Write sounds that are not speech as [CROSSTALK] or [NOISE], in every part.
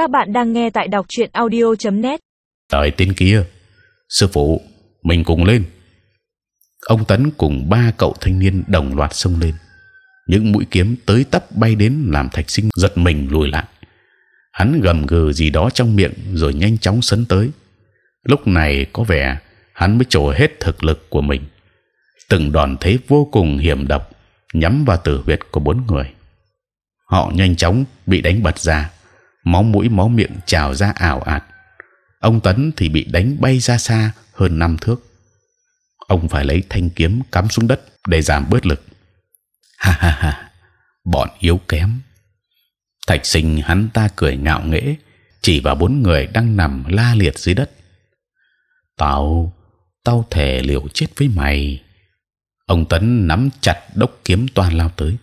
Các bạn đang nghe tại đọc truyện audio.net. Đợi tên kia, sư phụ, mình cùng lên. Ông tấn cùng ba cậu thanh niên đồng loạt xông lên. Những mũi kiếm tới tấp bay đến làm thạch sinh giật mình lùi lại. Hắn gầm gừ gì đó trong miệng rồi nhanh chóng sấn tới. Lúc này có vẻ hắn mới trổ hết thực lực của mình. Từng đòn thế vô cùng hiểm độc nhắm vào tử huyệt của bốn người. Họ nhanh chóng bị đánh bật ra, máu mũi máu miệng trào ra ảo ạt. Ông tấn thì bị đánh bay ra xa hơn năm thước. Ông phải lấy thanh kiếm cắm xuống đất để giảm bớt lực. [LAUGHS] Ha ha ha, bọn yếu kém. Thạch sinh hắn ta cười ngạo nghễ, chỉ vào bốn người đang nằm la liệt dưới đất. Tao, tao thề liều chết với mày. Ông tấn nắm chặt đốc kiếm toàn lao tới.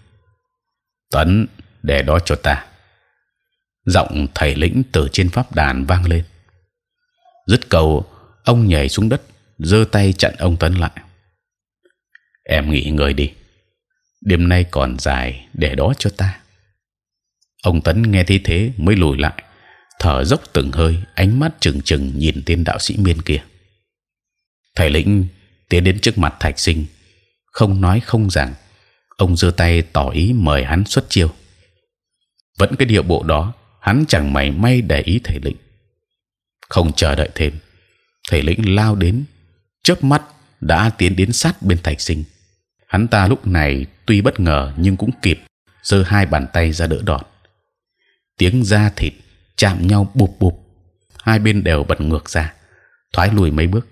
Tấn, để đó cho ta. Giọng thầy lĩnh từ trên pháp đàn vang lên. Dứt cầu, ông nhảy xuống đất, giơ tay chặn ông tấn lại. Em nghỉ ngơi đi. Đêm nay còn dài, để đó cho ta. Ông tấn nghe thấy thế mới lùi lại, thở dốc từng hơi, ánh mắt chừng chừng nhìn tên đạo sĩ miên kia. Thầy lĩnh tiến đến trước mặt thạch sinh, không nói không rằng, ông giơ tay tỏ ý mời hắn xuất chiêu vẫn cái điệu bộ đó hắn chẳng mảy may để ý thầy lĩnh. Không chờ đợi thêm, thầy lĩnh lao đến, chớp mắt đã tiến đến sát bên thạch sinh. Hắn ta lúc này tuy bất ngờ nhưng cũng kịp, giơ hai bàn tay ra đỡ đòn. Tiếng da thịt chạm nhau bụp bụp, hai bên đều bật ngược ra, thoái lùi mấy bước.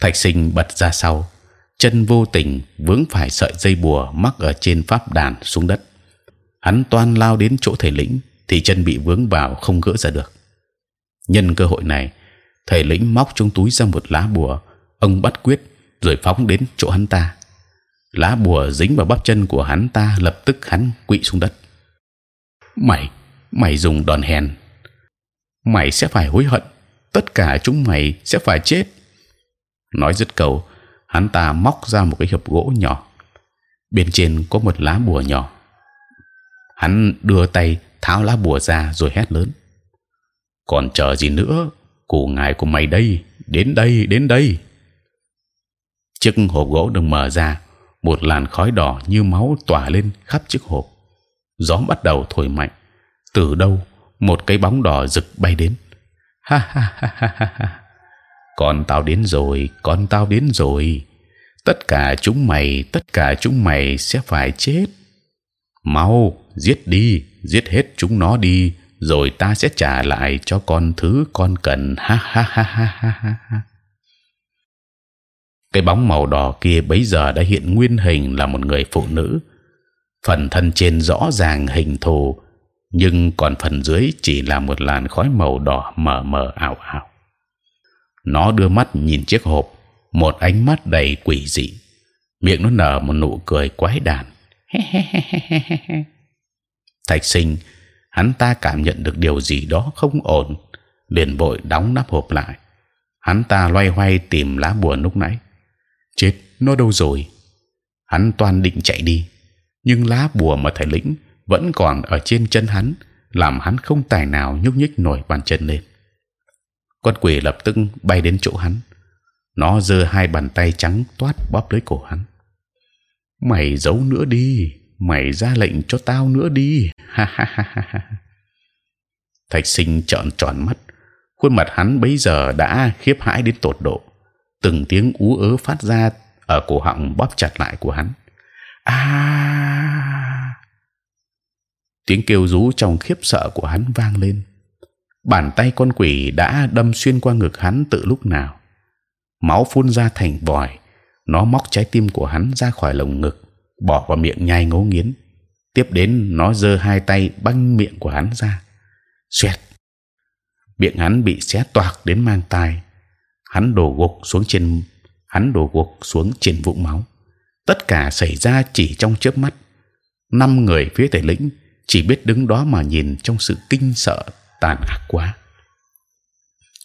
Thạch sinh bật ra sau, chân vô tình vướng phải sợi dây bùa mắc ở trên pháp đàn xuống đất. Hắn toan lao đến chỗ thầy lĩnh thì chân bị vướng vào không gỡ ra được. Nhân cơ hội này, thầy lĩnh móc trong túi ra một lá bùa. Ông bắt quyết rồi phóng đến chỗ hắn ta. Lá bùa dính vào bắp chân của hắn ta, lập tức hắn quỵ xuống đất. Mày mày dùng đòn hèn. Mày sẽ phải hối hận. Tất cả chúng mày sẽ phải chết. Nói dứt câu, hắn ta móc ra một cái hộp gỗ nhỏ. Bên trên có một lá bùa nhỏ. Hắn đưa tay tháo lá bùa ra rồi hét lớn. Còn chờ gì nữa? Cụ ngài của mày đây, đến đây đến đây. Chiếc hộp gỗ được mở ra, một làn khói đỏ như máu tỏa lên khắp chiếc hộp. Gió bắt đầu thổi mạnh. Từ đâu một cái bóng đỏ rực bay đến? Ha ha ha ha ha ha. con tao đến rồi, con tao đến rồi. Tất cả chúng mày, tất cả chúng mày sẽ phải chết. Mau, giết đi giết hết chúng nó đi, rồi ta sẽ trả lại cho con thứ con cần. Ha ha ha ha ha ha cái bóng màu đỏ kia bấy giờ đã hiện nguyên hình là một người phụ nữ. Phần thân trên rõ ràng hình thù, nhưng còn phần dưới chỉ là một làn khói màu đỏ mờ mờ ảo ảo. Nó đưa mắt nhìn chiếc hộp, một ánh mắt đầy quỷ dị. Miệng nó nở một nụ cười quái đản thạch sinh, hắn ta cảm nhận được điều gì đó không ổn, liền vội đóng nắp hộp lại. Hắn ta loay hoay tìm lá bùa lúc nãy. Chết, nó đâu rồi? Hắn toàn định chạy đi, nhưng lá bùa mà thầy lĩnh vẫn còn ở trên chân hắn, làm hắn không tài nào nhúc nhích nổi bàn chân lên. Con quỷ lập tức bay đến chỗ hắn. Nó giơ hai bàn tay trắng toát bóp lấy cổ hắn. Mày giấu nữa đi mày ra lệnh cho tao nữa đi. Ha ha ha ha thạch sinh trợn tròn mắt. Khuôn mặt hắn bấy giờ đã khiếp hãi đến tột độ. Từng tiếng ú ớ phát ra ở cổ họng bóp chặt lại của hắn. A! Tiếng kêu rú trong khiếp sợ của hắn vang lên. Bàn tay con quỷ đã đâm xuyên qua ngực hắn từ lúc nào. Máu phun ra thành vòi. Nó móc trái tim của hắn ra khỏi lồng ngực bỏ vào miệng nhai ngấu nghiến. Tiếp đến, nó giơ hai tay băng miệng của hắn ra. Xoẹt. Miệng hắn bị xé toạc đến mang tai. Hắn đổ gục xuống trên, hắn đổ gục xuống trên vũng máu. Tất cả xảy ra chỉ trong chớp mắt. Năm người phía tề lĩnh chỉ biết đứng đó mà nhìn trong sự kinh sợ, tàn ác quá.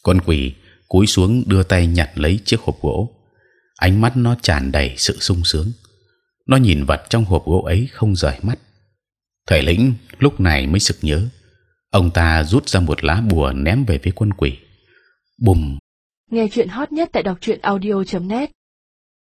Con quỷ cúi xuống đưa tay nhặt lấy chiếc hộp gỗ. Ánh mắt nó tràn đầy sự sung sướng nó nhìn vật trong hộp gỗ ấy không rời mắt. Thầy lĩnh lúc này mới sực nhớ. Ông ta rút ra một lá bùa ném về phía quân quỷ. Bùm. Nghe chuyện hot nhất tại đọc truyện audio.net